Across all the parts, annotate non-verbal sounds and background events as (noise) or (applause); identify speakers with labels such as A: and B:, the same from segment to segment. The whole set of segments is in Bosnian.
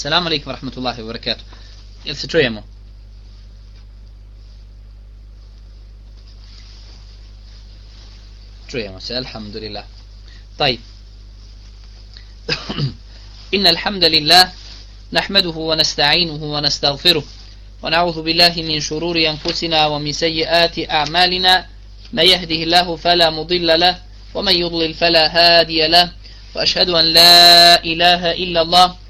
A: Assalamu alaikum wa rahmatullahi wa barakatuh. Jel se čujemo? se, alhamdulillah. طيب (coughs) إن الحمد لله نحمده ونستعينه ونستغفره ونعوذ بالله من شرور أنفسنا ومن سيئات أعمالنا ما يهده الله فلا مضل له ومن يضلل فلا هادي له وأشهد أن لا إله إلا الله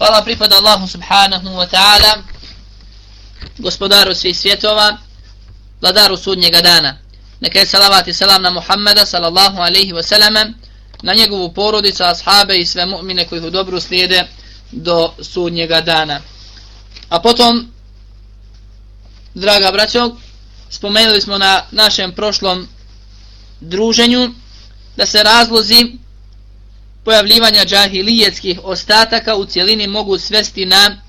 A: Hvala pripada Allahu subhanahu wa ta'ala, gospodaru svih svjetova, vladaru sudnjega dana. Neka je salavat i salam na Muhammeda sallallahu alaihi wa sallam, na njegovu porodicu, ashabe i sve mu'mine koji u dobru slijede do sudnjega dana. A potom, draga braćo, spomenuli smo na našem prošlom druženju da se razlozi pojavljivanja džahilijetskih ostataka u cjelini mogu svesti na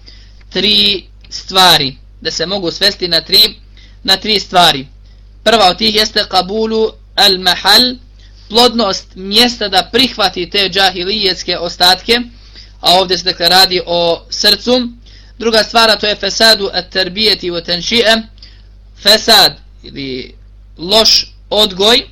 A: tri stvari. Da se mogu svesti na tri na tri stvari. Prva od tih jeste kabulu al mahal, plodnost mjesta da prihvati te džahilijetske ostatke, a ovdje se dakle radi o srcu. Druga stvar to je fesadu at tarbijeti u tenšije, fesad ili loš odgoj.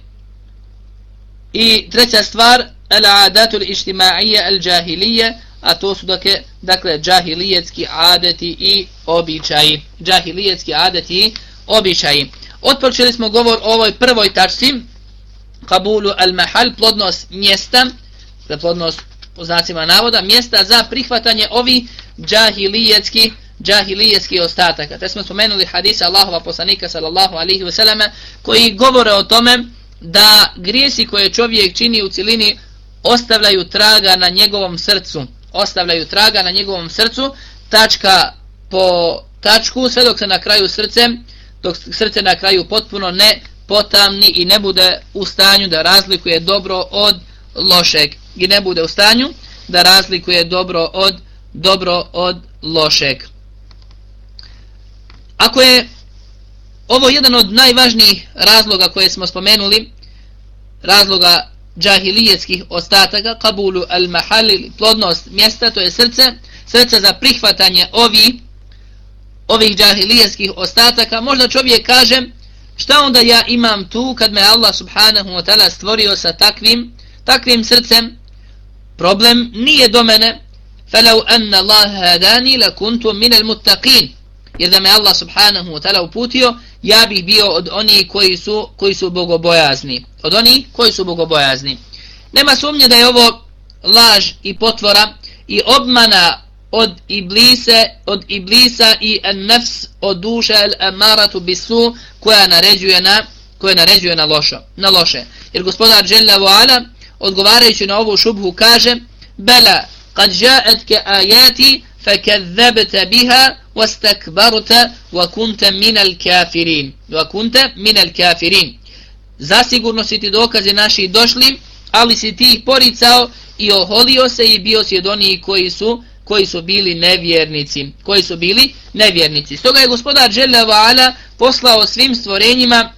A: I treća stvar, al adatul ištima'ije al džahilije, a to su dakle, dakle džahilijetski adeti i običaji. Džahilijetski adeti i običaji. Otpočeli smo govor o ovoj prvoj tačci, kabulu al-mahal, plodnost mjesta, za plodnost po znacima navoda, mjesta za prihvatanje ovi džahilijetski džahilijetski ostataka. Te smo spomenuli hadisa Allahova poslanika sallallahu alihi wasallam koji govore o tome da grijesi koje čovjek čini u cilini ostavljaju traga na njegovom srcu. Ostavljaju traga na njegovom srcu, tačka po tačku, sve dok se na kraju srce dok srce na kraju potpuno ne potamni i ne bude u stanju da razlikuje dobro od lošeg i ne bude u stanju da razlikuje dobro od dobro od lošeg ako je ovo jedan od najvažnijih razloga koje smo spomenuli razloga džahilijetskih ostataka, kabulu al-mahali, plodnost mjesta, to je srce, srce za prihvatanje ovi, ovih džahilijetskih ostataka. Možda čovjek kaže, šta onda ja imam tu kad me Allah subhanahu wa ta'ala stvorio sa takvim, takvim srcem? Problem nije do mene. فَلَوْ أَنَّ اللَّهَ هَدَانِي لَكُنْتُمْ مِنَ الْمُتَّقِينَ jer da me Allah subhanahu wa ta'ala uputio, ja bih bio od onih koji su, koji su bogobojazni. Od onih koji su bogobojazni. Nema sumnje da je ovo laž i potvora i obmana od iblise, od iblisa i nefs od duše el amaratu bisu koja naređuje na koja naređuje na loše. Na loše. Jer gospodar Jalla wa ala odgovarajući na ovu šubhu kaže Bela, kad jaetke ayati fakadzabta biha wastakbarta wa kunta min al-kafirin. Wa kunta min. Zasigurno si ti dokaze naši došli, ali si ti ih poricao i oholio se i bio si od onih koji su koji su bili nevjernici, koji su bili nevjernici. Stoga je gospodar Žele poslao svim stvorenjima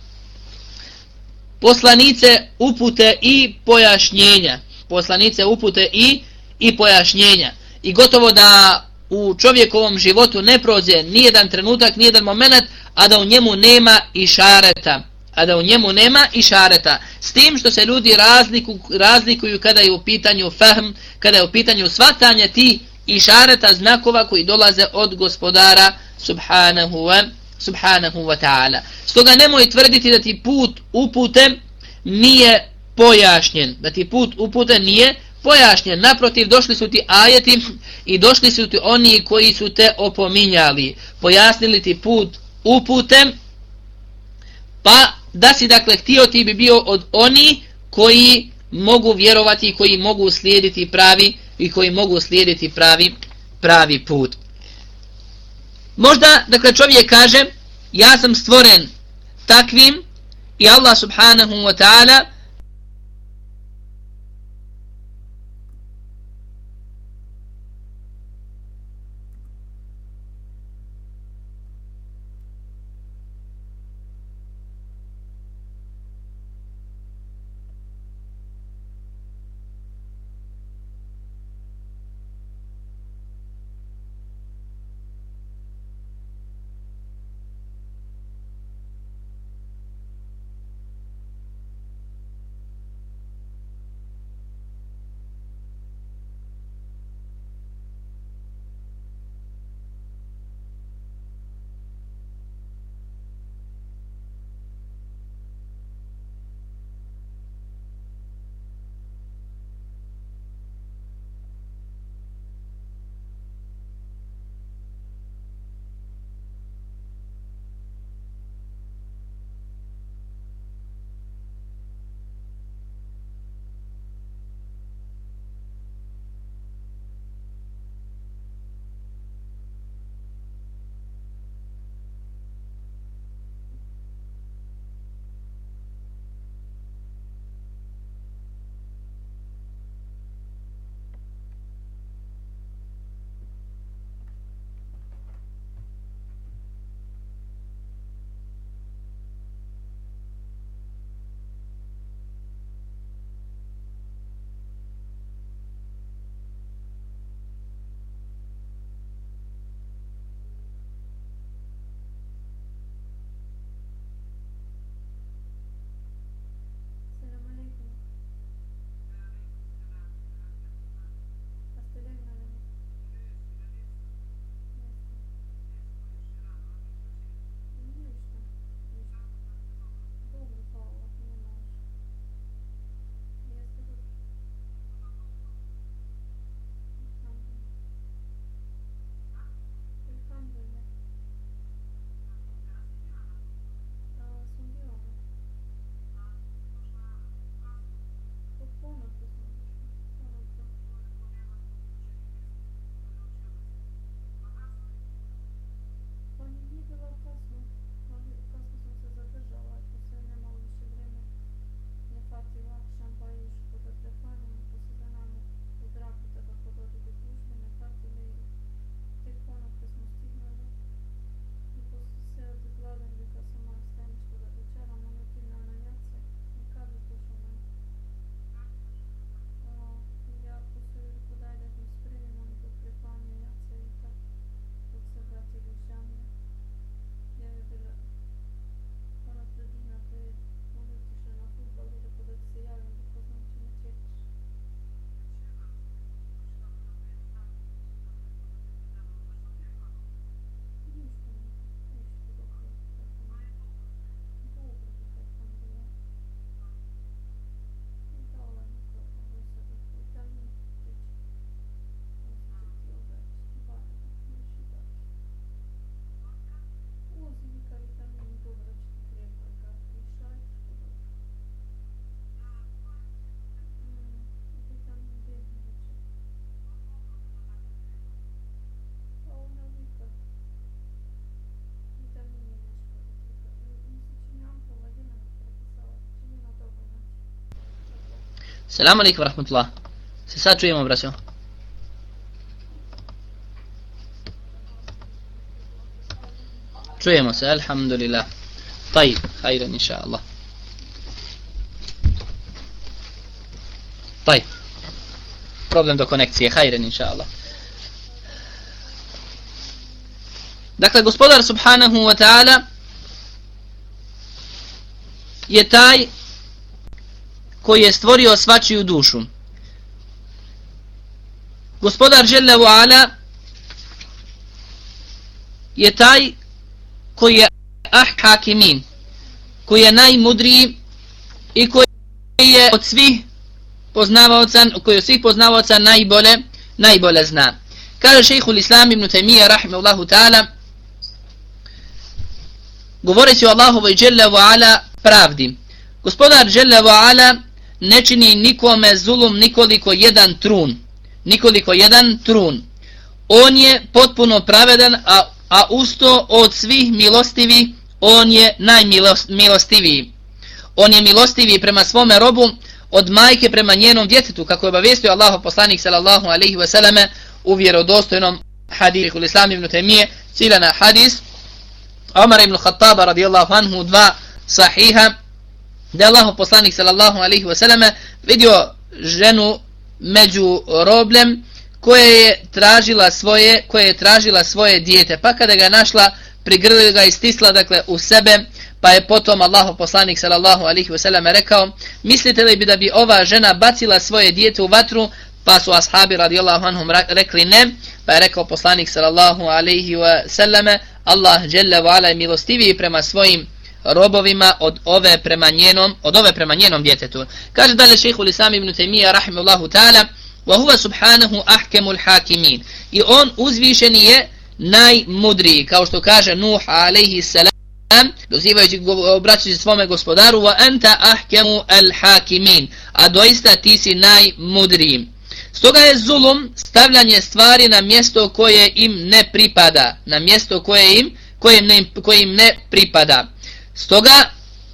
A: poslanice upute i pojašnjenja. Poslanice upute i i pojašnjenja. I gotovo da u čovjekovom životu ne prođe nijedan trenutak, nijedan moment, a da u njemu nema i šareta. A da u njemu nema i šareta. S tim što se ljudi razliku, razlikuju kada je u pitanju fahm, kada je u pitanju svatanje ti
B: i šareta znakova koji dolaze od gospodara subhanahu wa, subhanahu wa ta'ala. Stoga nemoj tvrditi da ti put uputem nije pojašnjen. Da ti put upute nije pojašnjen. Naprotiv, došli su ti ajeti i došli su ti oni koji su te opominjali. Pojasnili ti put uputem pa da si dakle htio ti bi bio od oni koji mogu vjerovati i koji mogu slijediti pravi i koji mogu slijediti pravi pravi put. Možda, dakle, čovjek kaže, ja sam stvoren takvim i Allah subhanahu wa ta'ala Selam alaikum rahmatullah. Se sad čujemo, braćo. Čujemo se, alhamdulillah. Tajib, hajran, inša Allah. Tajib. Problem do konekcije, hajran, inša Allah. Dakle, gospodar subhanahu wa ta'ala je taj koji je stvorio svačiju dušu.
A: gospodar Žele Ala je taj koji je ah hakimin koji je najmudriji i koji je od svih poznavaoca koji od svih poznavaoca najbolje najbolje zna kaže šejhul islam ibn Taymiyyah rahimehullahu taala govoreći o Allahovoj dželle ve ala pravdi gospodar dželle ve ala ne čini nikome zulum nikoliko jedan trun. Nikoliko jedan trun. On je potpuno pravedan a, a usto od svih milostivi on je najmilostiviji on je milostiviji prema svome robu od majke prema njenom djetetu kako je obavestio Allahu poslanik sallallahu alejhi ve selleme u vjerodostojnom hadisu. Islam ibn Temije, ciljana hadis. Omar ibn Khattab radijallahu anhu dva sahiha da Allah poslanik sallallahu alaihi ve vidio ženu među roblem koje je tražila svoje koje je tražila svoje dijete. Pa kada ga našla prigrlila ga i stisla dakle u sebe pa je potom Allah poslanik sallallahu alejhi ve selleme rekao mislite li bi da bi ova žena bacila svoje dijete u vatru? Pa su ashabi radijallahu anhum rekli ne pa je rekao poslanik sallallahu alejhi ve selleme Allah dželle ve ala milostiviji prema svojim robovima od ove prema njenom od ove prema njenom djetetu. Kaže dalje šejhul islam ibn taymija rahimehullahu taala wa huwa subhanahu ahkamul hakimin. I on uzvišeni je najmudriji kao što kaže nuh alejhi salam dozivajući obraćajući svome gospodaru wa anta ahkamu al hakimin a doista ti si najmudriji. Stoga je zulum stavljanje stvari na mjesto koje im ne pripada, na mjesto koje im, koje ne, koje im ne pripada. Stoga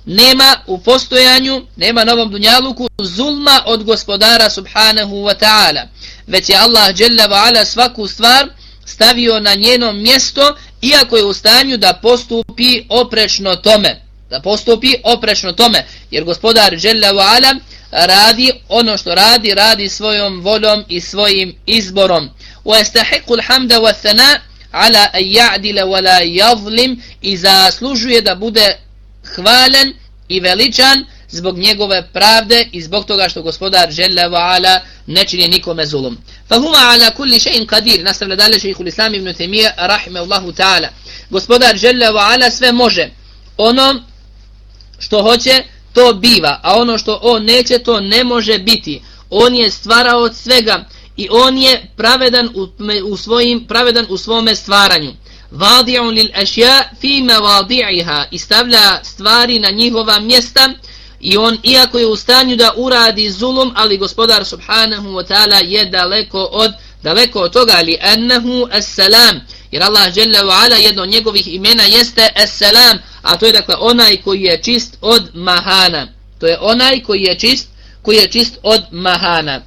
A: nema u postojanju, nema na ovom dunjaluku zulma od gospodara subhanahu wa ta'ala. Već je Allah jalla wa ala svaku stvar stavio na njeno mjesto iako je u stanju da postupi oprečno tome. Da postupi oprečno tome. Jer gospodar jalla wa ala radi ono što radi, radi svojom voljom i svojim izborom. Wa yastahiqu al-hamda wa thana ala an ya'dila wa la yadhlim i zaslužuje da bude hvalen i veličan zbog njegove pravde i zbog toga što gospodar Žele wa ala ne čini nikome zulum. Fa huma ala kulli shay'in qadir. Nastavlja dalje šejhul Islam ibn Taymiyyah rahimehullahu ta'ala. Gospodar Žele wa ala sve može. Ono što hoće to biva, a ono što on neće to ne može biti. On je stvarao od svega i on je pravedan u, u svojim pravedan u svome stvaranju. Vadi'un lil ashya fi mawadi'iha. Istavlja stvari na njihova mjesta i on iako je u stanju da uradi zulum, ali gospodar subhanahu wa ta'ala je daleko od daleko od toga ali annahu as-salam. Jer Allah dželle ve ala jedno od njegovih imena jeste as-salam, a to je dakle onaj koji je čist od mahana. To je onaj koji je čist, koji je čist od mahana.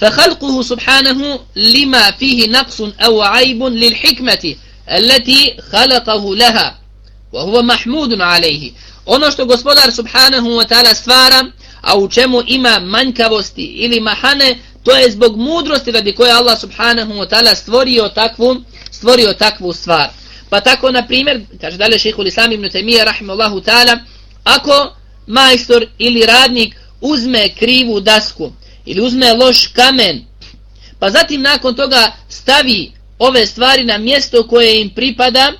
A: فخلقه سبحانه لما فيه نقص أو عيب للحكمة التي خلقه لها وهو محمود عليه ono što gospodar subhanahu wa ta'ala stvara a u čemu ima manjkavosti ili mahane to je zbog mudrosti radi koje Allah subhanahu wa ta'ala stvorio takvu stvorio takvu stvar pa tako na primjer kaže dalje šejhul islam ibn Taymije rahimehullahu ta'ala ako majstor ili radnik uzme krivu dasku ili uzme loš kamen, pa zatim nakon toga stavi ove stvari na mjesto koje im pripada,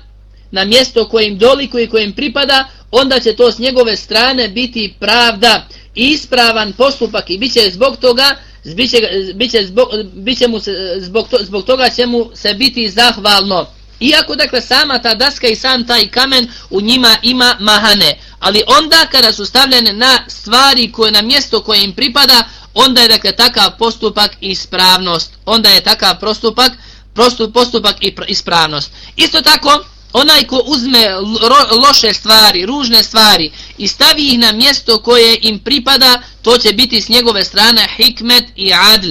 A: na mjesto koje im dolikuje i koje im pripada, onda će to s njegove strane biti pravda i ispravan postupak i bit će zbog toga biće, biće zbog, biće mu se, zbog, to, zbog toga će mu se biti zahvalno. Iako dakle sama ta daska i sam taj kamen u njima ima mahane. Ali onda kada su stavljene na stvari koje na mjesto koje im pripada, onda je dakle takav postupak ispravnost. Onda je takav postupak, postup, postupak i ispravnost. Isto tako, onaj ko uzme loše stvari, ružne stvari i stavi ih na mjesto koje im pripada, to će biti s njegove strane hikmet i adl.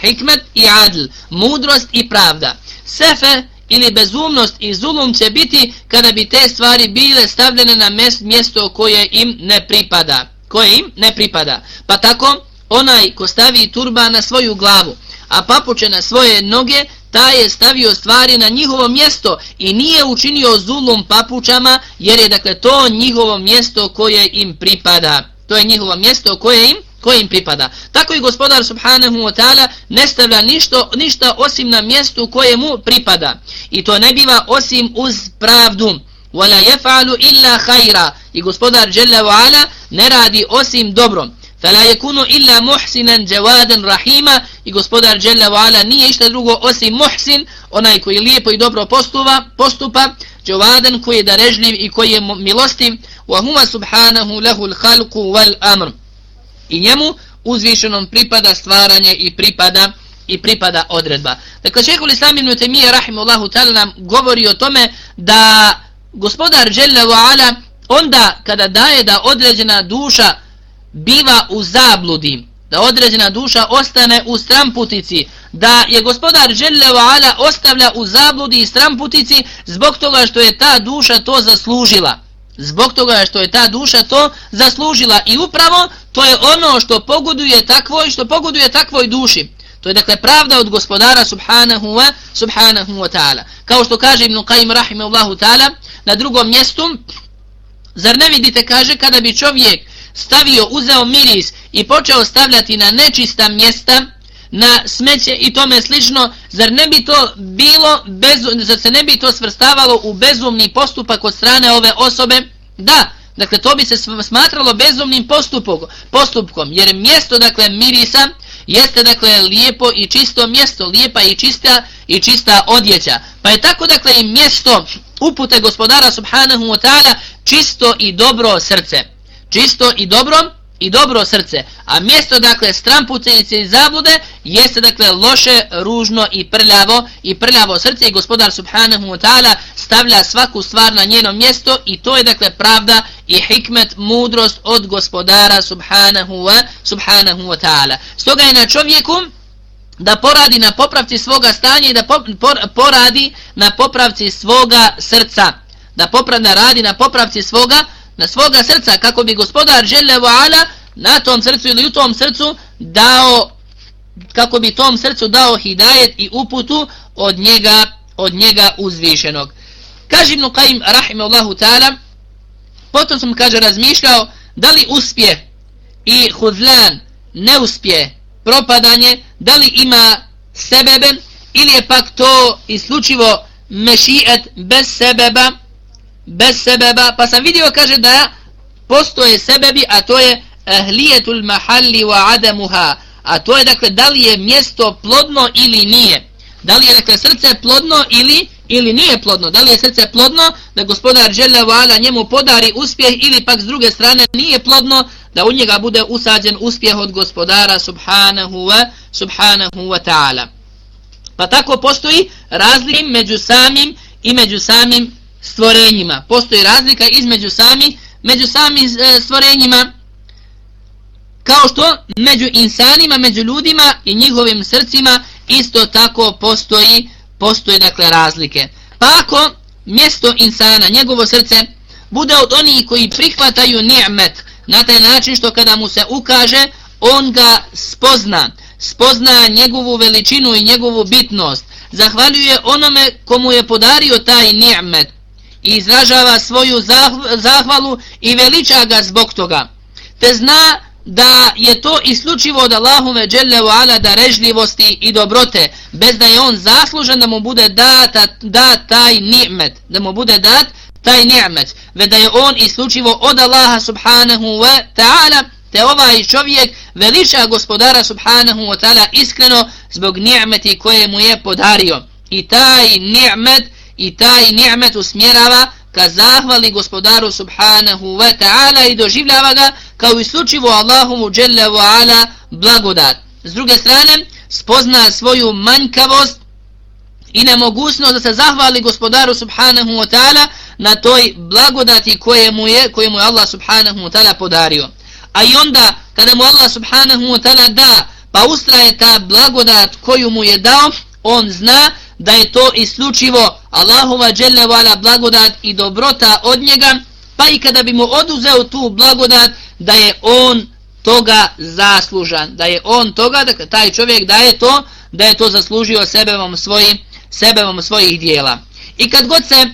A: Hikmet i adl, mudrost i pravda. Sefe ili bezumnost i zulum će biti kada bi te stvari bile stavljene na mjesto koje im ne pripada. Koje im ne pripada. Pa tako, onaj ko stavi turba na svoju glavu, a papuče na svoje noge, ta je stavio stvari na njihovo mjesto i nije učinio zulum papučama, jer je dakle to njihovo mjesto koje im pripada. To je njihovo mjesto koje im pripada im pripada. Tako i gospodar subhanahu wa ta'ala ne stavlja ništo, ništa osim na mjestu koje mu pripada. I to ne biva osim uz pravdu. Wala yaf'alu illa khaira. I gospodar Jalla wa ala ne radi osim dobrom. فَلَا yakunu illa muhsinan jawadan rahima. I gospodar Jalla wa ala nije išta drugo osim muhsin, onaj koji lijepo i dobro postupa, postupa, jawadan koji je darežljiv i koji je milostiv. Wa سُبْحَانَهُ subhanahu lahu al-khalqu wal-amr. I njemu uzvišenom pripada stvaranje i pripada i pripada odredba. Dakle, šehhul islam ibn Temije, rahimullahu ta'ala, nam govori o tome da gospodar Jalla wa ala onda kada daje da određena duša biva u zabludi, da određena duša ostane u stramputici, da je gospodar Jalla wa ala ostavlja u zabludi i stramputici zbog toga što je ta duša to zaslužila. Zbog toga što je ta duša to zaslužila i upravo to je ono što pogoduje takvoj, što pogoduje takvoj duši. To je dakle pravda od gospodara subhanahu wa subhanahu wa ta'ala. Kao što kaže Ibn Qayyim rahimahullahu ta'ala na drugom mjestu, zar ne vidite, kaže, kada bi čovjek stavio, uzeo miris i počeo stavljati na nečista mjesta, na smeće i tome slično, zar ne bi to bilo, bez, zar se ne bi to svrstavalo u bezumni postupak od strane ove osobe? Da, dakle to bi se smatralo bezumnim postupom, postupkom, jer mjesto, dakle, mirisa, jeste dakle lijepo i čisto mjesto, lijepa i čista i čista odjeća. Pa je tako dakle i mjesto upute gospodara subhanahu wa ta'ala čisto i dobro srce. Čisto i dobro i dobro srce. A mjesto dakle strampucenice i zablude jeste dakle loše, ružno i prljavo i prljavo srce i gospodar subhanahu wa ta'ala stavlja svaku stvar na njeno mjesto i to je dakle pravda i hikmet, mudrost od gospodara subhanahu wa, subhanahu wa ta'ala. Stoga je na čovjeku da poradi na popravci svoga stanja i da poradi na popravci svoga srca. Da popravna radi na popravci svoga na svoga srca kako bi gospodar žele ala na tom srcu ili u tom srcu dao kako bi tom srcu dao hidajet i uputu od njega od njega uzvišenog. Kaže Ibn Qaim rahimahullahu ta'ala potom sam kaže razmišljao da li uspje i hudlan ne uspje propadanje da li ima sebeben ili je pak to isključivo mešijet bez sebeba bez sebeba, pa sam vidio, kaže da postoje sebebi, a to je ehlijetul mahalli wa ademuha, a to je dakle da li je mjesto plodno ili nije. Da li je dakle srce plodno ili ili nije plodno. Da li je srce plodno da gospodar žele vala njemu podari uspjeh ili pak s druge strane nije plodno da u njega bude usađen uspjeh od gospodara subhanahu wa subhanahu wa ta'ala. Pa tako postoji razlik među samim i među samim stvorenjima. Postoji razlika između sami, među sami e, stvorenjima kao što među insanima, među ljudima i njihovim srcima isto tako postoji postoji dakle razlike. Pa ako mjesto insana, njegovo srce, bude od onih koji prihvataju ni'met na taj način što kada mu se ukaže, on ga spozna, spozna njegovu veličinu i njegovu bitnost, zahvaljuje onome komu je podario taj ni'met, i izražava svoju zahvalu i veliča ga zbog toga. Te zna da je to isključivo od Allahume dželle ala da i dobrote, bez da je on zaslužen da mu bude data, da taj ni'met, da mu bude dat taj ni'met, ve da je on isključivo od Allaha subhanahu wa ta'ala, te ovaj čovjek veliča gospodara subhanahu wa ta'ala iskreno zbog ni'meti koje mu je podario. I taj ni'met i taj ni'met usmjerava ka zahvali gospodaru subhanahu wa ta'ala i doživljava ga kao isključivo Allahumu dželle wa ala blagodat. S druge strane, spozna svoju manjkavost i nemogućnost da se zahvali gospodaru subhanahu wa ta'ala na toj blagodati koje mu je, koje mu je Allah subhanahu wa ta'ala podario. A i onda, kada mu Allah subhanahu wa ta'ala da, pa ustraje ta blagodat koju mu je dao, on zna da je to isključivo Allahova dželle vala blagodat i dobrota od njega, pa i kada bi mu oduzeo tu blagodat, da je on toga zaslužan, da je on toga, da taj čovjek da je to, da je to zaslužio sebevom svojim, sebevom svojih dijela. I kad god se,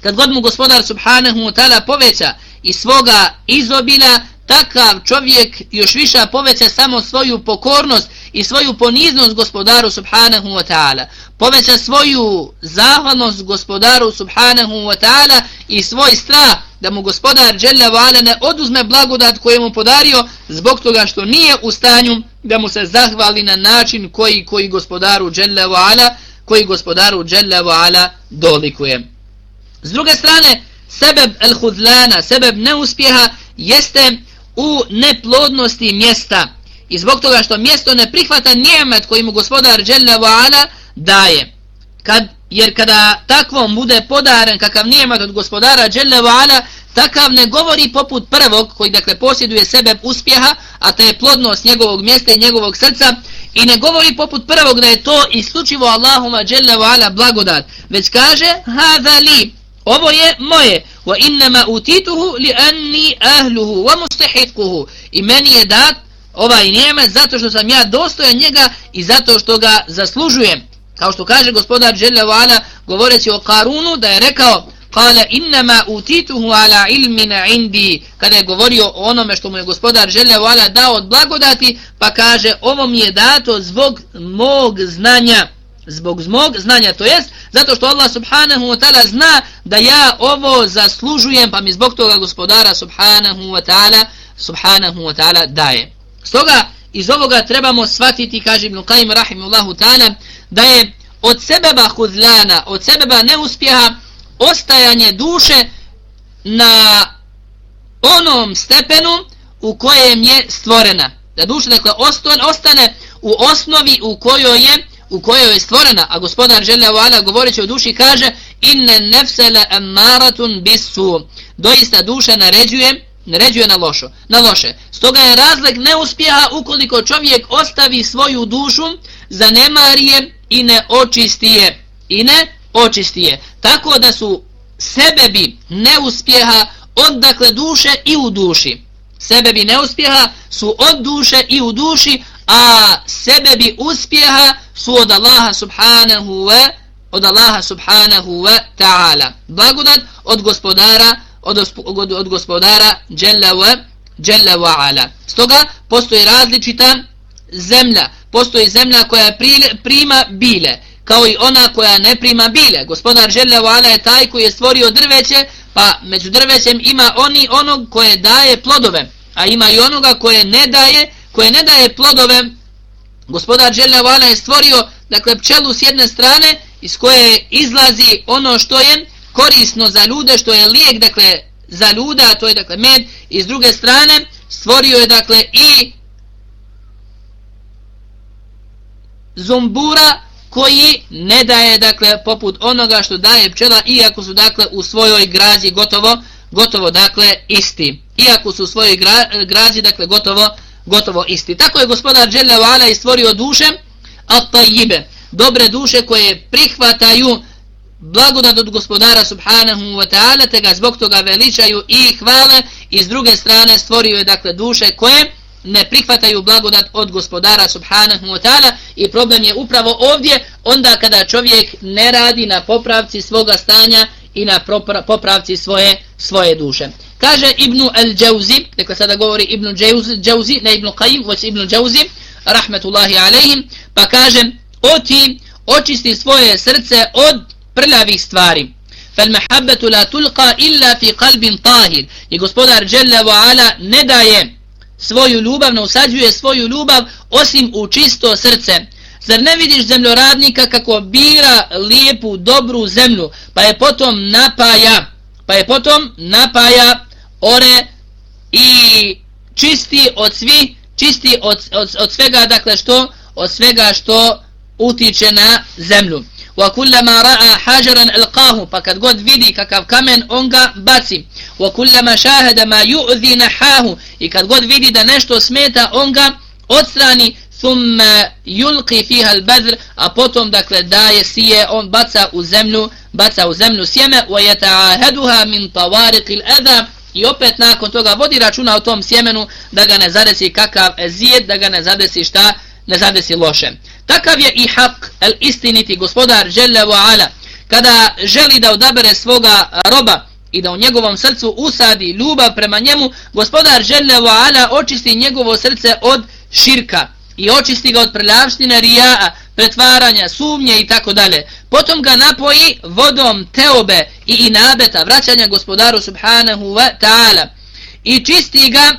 A: kad god mu gospodar subhanahu wa ta'ala poveća i svoga izobila, takav čovjek još više poveća samo svoju pokornost i svoju poniznost gospodaru subhanahu wa ta'ala. Poveća svoju zahvalnost gospodaru subhanahu wa ta'ala i svoj strah da mu gospodar Jalla Vala ne oduzme blagodat koju mu podario zbog toga što nije u stanju da mu se zahvali na način koji koji gospodaru Jalla Vala koji gospodaru Jalla Vala dolikuje. S druge strane, sebeb el-hudlana, sebeb neuspjeha jeste u neplodnosti mjesta. I zbog toga što mjesto ne prihvata nijemet koji mu gospodar Jalla wa daje. Kad, jer kada takvom bude podaren kakav nijemet od gospodara Jalla wa takav ne govori poput prvog koji dakle posjeduje sebe uspjeha, a to je plodnost njegovog mjesta i njegovog srca, i ne govori poput prvog da je to isključivo Allahuma Jalla ala blagodat, već kaže, hada li, Ovo je moje. Wa innama utituhu li anni ahluhu wa mustahiquhu. I meni je dat ovaj nijemet zato što sam ja dostojan njega i zato što ga zaslužujem. Kao što kaže gospodar Jalla govoreći o Karunu da je rekao Kale innama utituhu ala ilmina indi kada je govorio o onome što mu je gospodar Jalla dao od blagodati pa kaže ovo mi je dato zbog mog znanja zbog mog znanja, to jest zato što Allah subhanahu wa ta'ala zna da ja ovo zaslužujem, pa mi zbog toga gospodara subhanahu wa ta'ala subhanahu wa ta'ala daje. Stoga iz ovoga trebamo shvatiti, kaže Ibn Qaim rahimullahu ta'ala, da je od sebeba hudlana, od sebeba neuspjeha, ostajanje duše na onom stepenu u kojem je stvorena. Da duša dakle ostane u osnovi u kojoj je u kojoj je stvorena, a gospodar žele Vala govoreći o duši kaže inne nefsele emaratun bisu doista duša naređuje naređuje na lošo, na loše. Stoga je razlog neuspjeha ukoliko čovjek ostavi svoju dušu, zanemarije i ne očisti je. I ne očisti je. Tako da su sebebi neuspjeha od dakle duše i u duši. Sebebi neuspjeha su od duše i u duši, a sebebi uspjeha su od Allaha subhanahu wa od Allaha subhanahu wa ta'ala. Blagodat od gospodara od, od, od gospodara Jalla wa, wa ala. Stoga postoji različita zemlja. Postoji zemlja koja prile, prima bile kao i ona koja ne prima bile. Gospodar Jalla wa ala je taj koji je stvorio drveće pa među drvećem ima oni onog koje daje plodove a ima i onoga koje ne daje koje ne daje plodove gospodar Đelevala je stvorio dakle pčelu s jedne strane iz koje izlazi ono što je korisno za ljude što je lijek dakle za ljuda to je dakle med i s druge strane stvorio je dakle i zumbura koji ne daje dakle poput onoga što daje pčela iako su dakle u svojoj grazi gotovo gotovo dakle isti iako su u svojoj gra, grazi dakle gotovo gotovo isti. Tako je gospodar Đele i stvorio duše, a tajibe, dobre duše koje prihvataju blagodat od gospodara subhanahu wa ta'ala, te ga zbog toga veličaju i hvale, i s druge strane stvorio je dakle duše koje ne prihvataju blagodat od gospodara subhanahu wa ta'ala i problem je upravo ovdje onda kada čovjek ne radi na popravci svoga stanja i na popravci svoje svoje duše. Kaže Ibnu al-Jawzi, dakle sada govori Ibnu Jawzi, ne Ibnu Qajim, već Ibnu Jawzi, rahmetullahi alaihim, pa kaže, oti očisti svoje srce od prljavih stvari. فَالْمَحَبَّةُ لَا تُلْقَا إِلَّا فِي قَلْبٍ طَاهِرٍ. I gospodar Jalla wa ala ne daje svoju ljubav, ne usađuje svoju ljubav osim u čisto srce. Zar ne vidiš zemljoradnika kako bira lijepu, dobru zemlju, pa je potom napaja, pa je potom napaja ore i čisti od svi čisti od, od, od svega dakle što od svega što utiče na zemlju وكلما راى حجرا hajaran alqahu pa kad god vidi kakav kamen on ga baci. Wa kullama shahada ma yu'dhi nahahu i kad god vidi da nešto smeta on ga odstrani. Thumma yulqi fiha albadr a potom dakle daje sije on baca u zemlju baca u zemlju sjeme. Wa yata'ahaduha min tawariq al-adha I opet nakon toga vodi računa o tom sjemenu da ga ne zadesi kakav zijed, da ga ne zadesi šta, ne zadesi loše. Takav je i hak, el istiniti gospodar Žele ala, kada želi da odabere svoga roba i da u njegovom srcu usadi ljubav prema njemu, gospodar žele ala očisti njegovo srce od širka i očisti ga od prljavštine rijaa, pretvaranja, sumnje i tako dalje. Potom ga napoji vodom teobe i inabeta, vraćanja gospodaru subhanahu wa ta'ala i čisti ga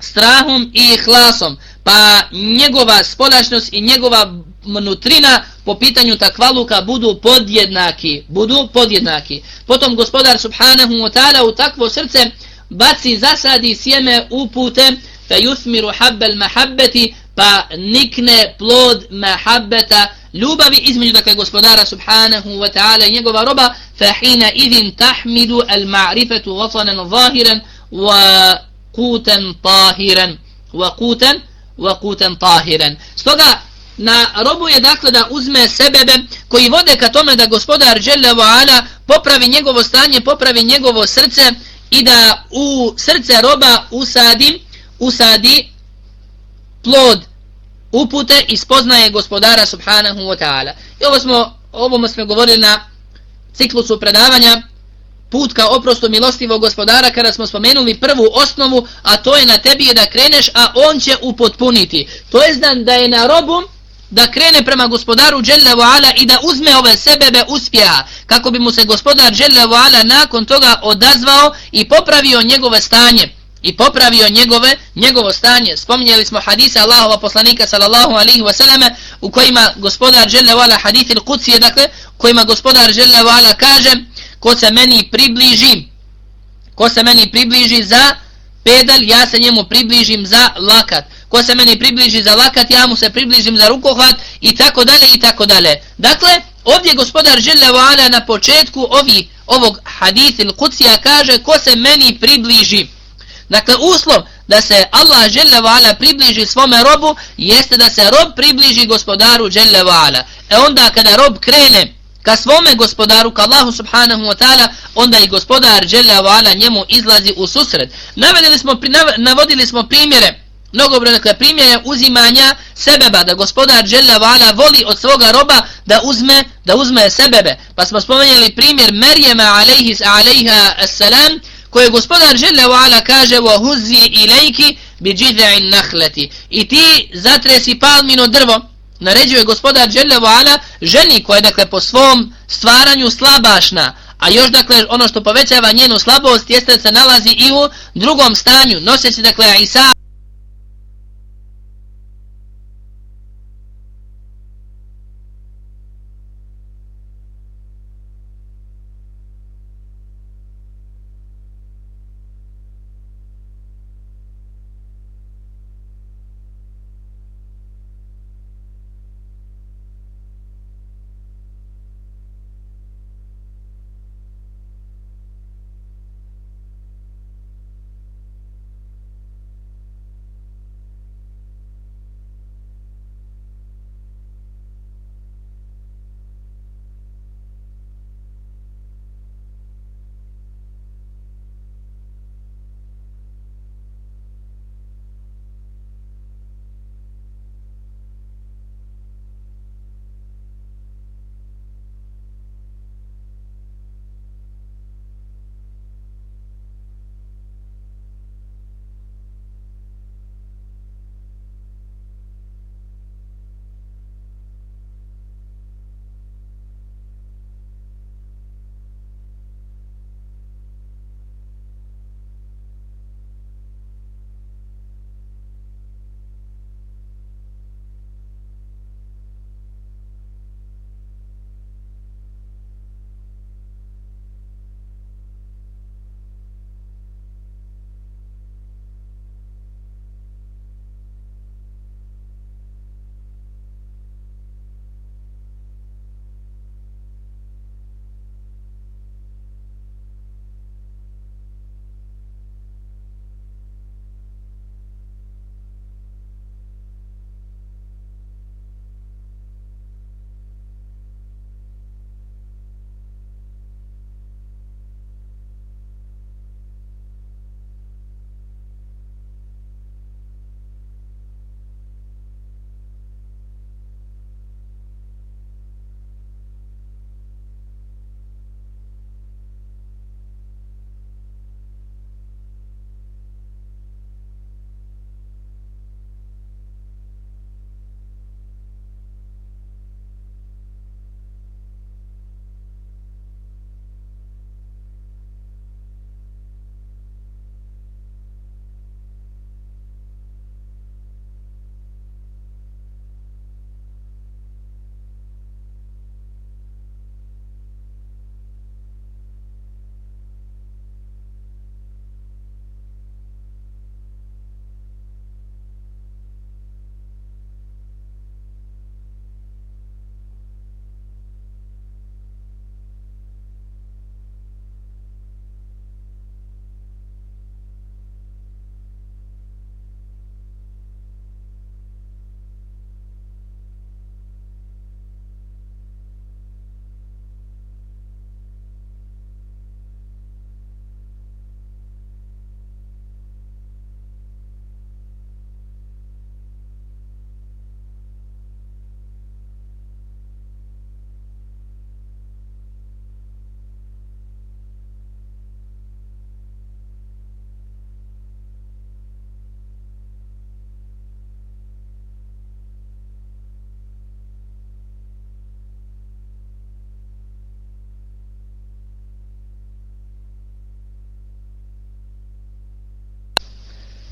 A: strahom i ihlasom, pa njegova spolašnost i njegova mnutrina po pitanju takvaluka budu podjednaki, budu podjednaki. Potom gospodar subhanahu wa ta'ala u takvo srce baci zasadi sjeme upute fe yusmiru habbal mahabbati pa nikne plod mahabbeta ljubavi između dakle gospodara subhanahu wa ta'ala i njegova roba fa hina idhin tahmidu al ma'rifatu watanan zahiran wa qutan tahiran wa qutan wa qutan stoga na robu je dakle da uzme sebebe koji vode ka tome da gospodar Jelle ala popravi njegovo stanje, popravi njegovo srce i da u srce roba usadi, usadi plod upute i spoznaje gospodara subhanahu wa ta'ala. I ovo smo, ovom smo govorili na ciklusu predavanja put ka oprostu milostivog gospodara kada smo spomenuli prvu osnovu, a to je na tebi je da kreneš, a on će upotpuniti. To je znan da je na robu da krene prema gospodaru Jelle Ala i da uzme ove sebebe uspjeha kako bi mu se gospodar Jelle Ala nakon toga odazvao i popravio njegove stanje i popravio njegove njegovo stanje. Spominjali smo hadise Allahova poslanika sallallahu alaihi wa sallam u kojima gospodar Jelle Vala hadith il Kucije, dakle u kojima gospodar Jelle Vala kaže ko se meni približi ko se meni približi za pedal ja se njemu približim za lakat ko se meni približi za lakat, ja mu se približim za rukohvat i tako dalje i tako dalje. Dakle, ovdje gospodar Žele Vala na početku ovi, ovog hadith il kucija kaže ko se meni približi. Dakle, uslov da se Allah Žele približi svome robu jeste da se rob približi gospodaru Žele E onda kada rob krene ka svome gospodaru, ka Allahu subhanahu wa ta'ala, onda i gospodar Žele njemu izlazi u susret. Navedili smo, navodili smo primjere mnogobrojne dakle, primjere uzimanja sebeba, da gospodar Đella voli od svoga roba da uzme da uzme sebebe. Pa smo spomenjali primjer Merjema alejhi alejha assalam koje gospodar Žele Vala kaže wa huzzi ilayki bi jid'in nakhlati. I ti zatresi palmino drvo. Naređuje gospodar Žele Vala ženi koja je dakle po svom stvaranju slabašna. A još dakle ono što povećava njenu slabost jeste da se nalazi i u drugom stanju. Noseći dakle Isa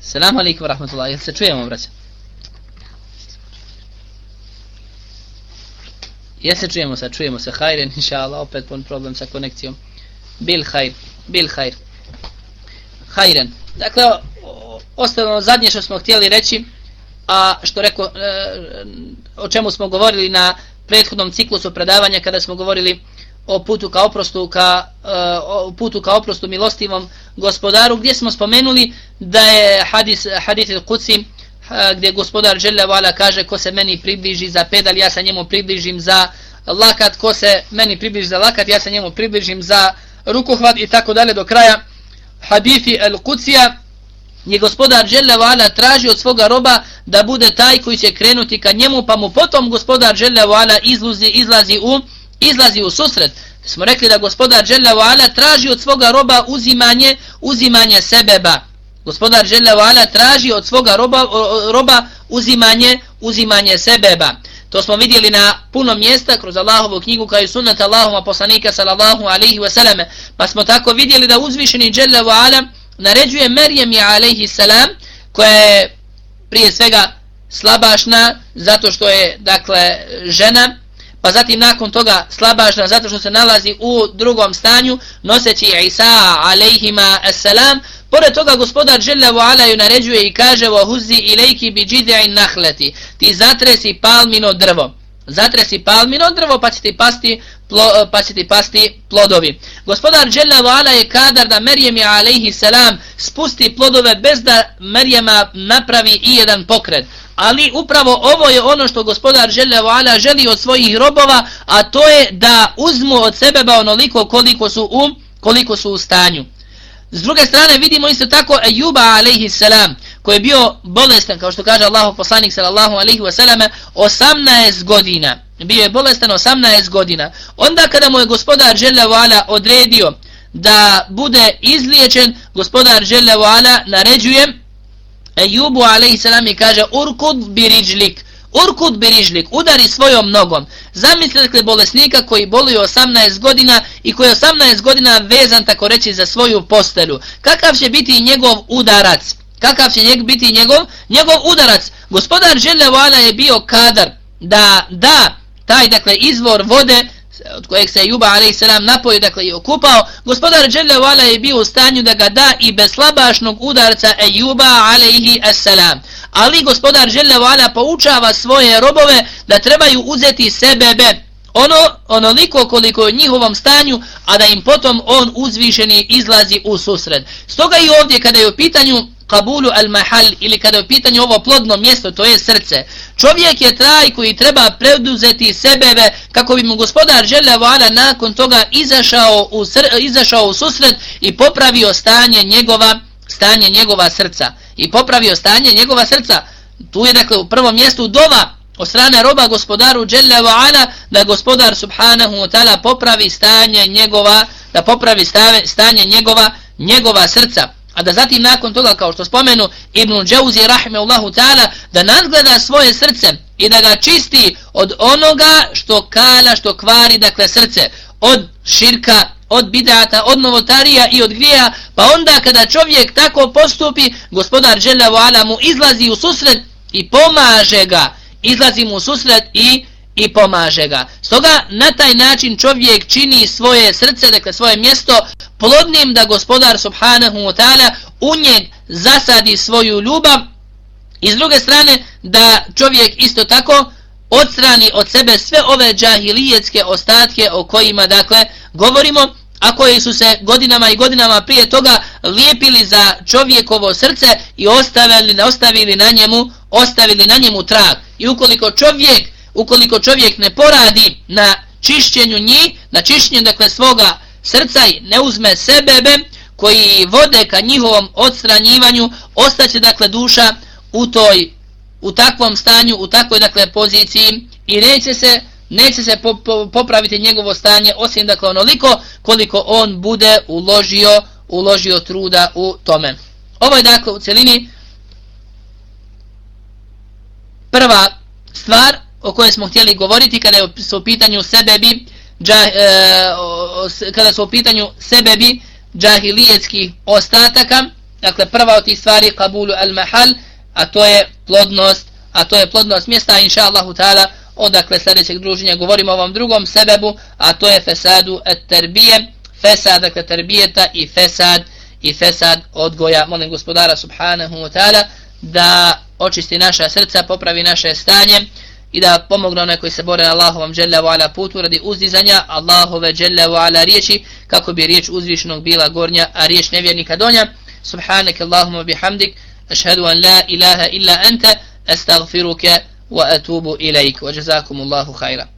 A: Selamu alaikum wa rahmatullahi. Jel se čujemo, braća? Jel se čujemo sad? Čujemo se. Hajren, (laughs) inša Allah, opet pun problem sa konekcijom. Bil hajr. Bil hajr. Hajren. Dakle, ostalo zadnje što smo htjeli reći, a što reko, e, o čemu smo govorili na prethodnom ciklusu predavanja kada smo govorili o putu ka oprostu ka e, o putu ka oprostu milostivom gospodaru gdje smo spomenuli da je hadis hadis al-Qudsi e, gdje gospodar dželle vala kaže ko se meni približi za pedal ja se njemu približim za lakat. Ko se meni približi za lakat ja se njemu približim za rukohvat i tako dalje do kraja. Hadisi al-Qudsija je gospodar dželle vala traži od svoga roba da bude taj koji će krenuti ka njemu pa mu potom gospodar dželle vala izlazi izlazi u izlazi u susret. Smo rekli da gospodar Đelle Ala traži od svoga roba uzimanje, uzimanje sebeba. Gospodar Đelle Ala traži od svoga roba, roba uzimanje, uzimanje sebeba. To smo vidjeli na puno mjesta kroz Allahovu knjigu kao i sunat Allahuma poslanika sallallahu alaihi wasallam. Pa smo tako vidjeli da uzvišeni Đelle Ala naređuje Merijem je alaihi salam koja je prije svega slabašna zato što je dakle žena pa zatim nakon toga slabašna zato što se nalazi u drugom stanju noseći Isa alejhima assalam. Pored toga gospodar dželle ve ala ju naređuje i kaže wa huzi ilayki bi jid'in nakhlati ti zatresi palmino drvo zatresi palmino drvo pa će ti pasti plo, eh, pa će ti pasti plodovi gospodar dželle ala je kadar da Merijem alejhi salam spusti plodove bez da Merijema napravi i jedan pokret Ali upravo ovo je ono što gospodar Ala želi od svojih robova, a to je da uzmu od sebe ba onoliko koliko su u, koliko su u stanju. S druge strane vidimo isto tako Ejuba alaihi salam koji je bio bolestan kao što kaže Allahu poslanik sallallahu alaihi wasallam 18 godina. Bio je bolestan 18 godina. Onda kada mu je gospodar Ala odredio da bude izliječen, gospodar Ala naređuje Ejubu a.s. kaže Urkud biriđlik Urkud biriđlik, udari svojom nogom. Zamislite dakle, bolesnika koji boluje 18 godina i koji je 18 godina vezan tako reći za svoju postelju. Kakav će biti njegov udarac? Kakav će njeg biti njegov? Njegov udarac. Gospodar Želevala je bio kadar da da taj dakle izvor vode od kojeg se Juba a.s. napoju, dakle i okupao, gospodar Đele je bio u stanju da ga da i bez slabašnog udarca Ejuba a.s. Ali gospodar Đele poučava svoje robove da trebaju uzeti sebebe, ono, onoliko koliko je u njihovom stanju, a da im potom on uzvišeni izlazi u susred. Stoga i ovdje kada je u pitanju kabulu al mahal ili kada je u pitanju ovo plodno mjesto, to je srce. Čovjek je traj koji treba preduzeti sebeve kako bi mu gospodar Želevala nakon toga izašao u, sr izašao u susret i popravio stanje njegova stanje njegova srca. I popravio stanje njegova srca. Tu je dakle u prvom mjestu dova od strane roba gospodaru Jalla da gospodar subhanahu wa ta'ala popravi stanje njegova da popravi stave, stanje njegova njegova srca a da zatim nakon toga kao što spomenu Ibn Džauzi rahmeullahu ta'ala da nadgleda svoje srce i da ga čisti od onoga što kala, što kvari dakle srce. Od širka, od bidata, od novotarija i od grija pa onda kada čovjek tako postupi gospodar Đelevo Ala mu izlazi u susret i pomaže ga. Izlazi mu u susret i i pomaže ga. Stoga na taj način čovjek čini svoje srce, dakle svoje mjesto, plodnim da gospodar subhanahu wa ta'ala u njeg zasadi svoju ljubav i s druge strane da čovjek isto tako odstrani od sebe sve ove džahilijetske ostatke o kojima dakle govorimo a koji su se godinama i godinama prije toga lijepili za čovjekovo srce i ostavili, ostavili na njemu ostavili na njemu trag i ukoliko čovjek ukoliko čovjek ne poradi na čišćenju njih, na čišćenju dakle svoga srca i ne uzme sebebe koji vode ka njihovom odstranjivanju, ostaće dakle duša u toj u takvom stanju, u takvoj dakle poziciji i neće se neće se po, po, popraviti njegovo stanje osim dakle onoliko koliko on bude uložio uložio truda u tome. Ovo je dakle u celini prva stvar o kojoj smo htjeli govoriti kada su u pitanju sebebi džah, e, kada su u pitanju sebebi džahilijetskih ostataka. Dakle prva od tih stvari kabulu al mahal a to je plodnost a to je plodnost mjesta inša Allahu ta'ala odakle sljedećeg druženja govorimo o ovom drugom sebebu a to je fesadu et terbije fesad dakle terbijeta i fesad i fesad odgoja. Molim gospodara subhanahu wa ta'ala da očisti naša srca popravi naše stanje i da pomogne one koji se bore na Allahovom dželle ala putu radi uzdizanja Allahove dželle ve ala riječi kako bi riječ uzvišenog bila gornja a riječ nevjernika donja. Subhanak allahumma bihamdik ashhadu an la ilaha illa anta astaghfiruka wa atubu ilaik wa jazakumullahu khairan